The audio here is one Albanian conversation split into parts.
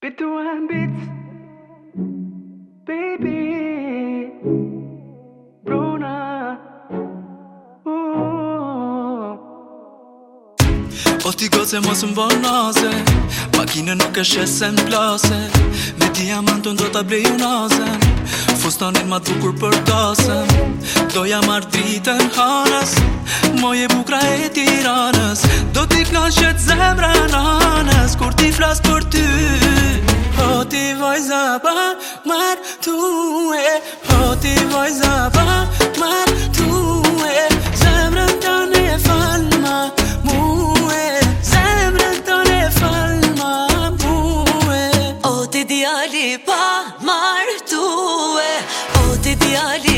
Bitte ein Bit Baby Bruna oh. O po ti goce mos më bërë naze Makinë nuk e shesen plase Me diamantën do t'a bleju nase Fustanin ma dhukur për kasen Doja marë dritën hanës Moje bukra e tiranës Do t'i knashet zemrën hanës Kur ti flasë për ty ti voj zaba mar tu e Po ti voj zaba mar tu e Zemrën të ne falma mu e Zemrën të ne falma mu e O ti djali pa mar tu e O ti djali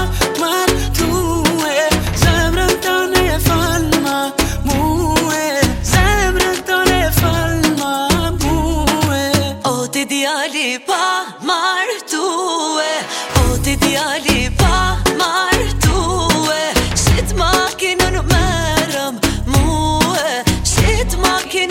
djali pa martue Po ti djali pa martue Shit ma kinë në merëm muhe Shit ma kinë në merëm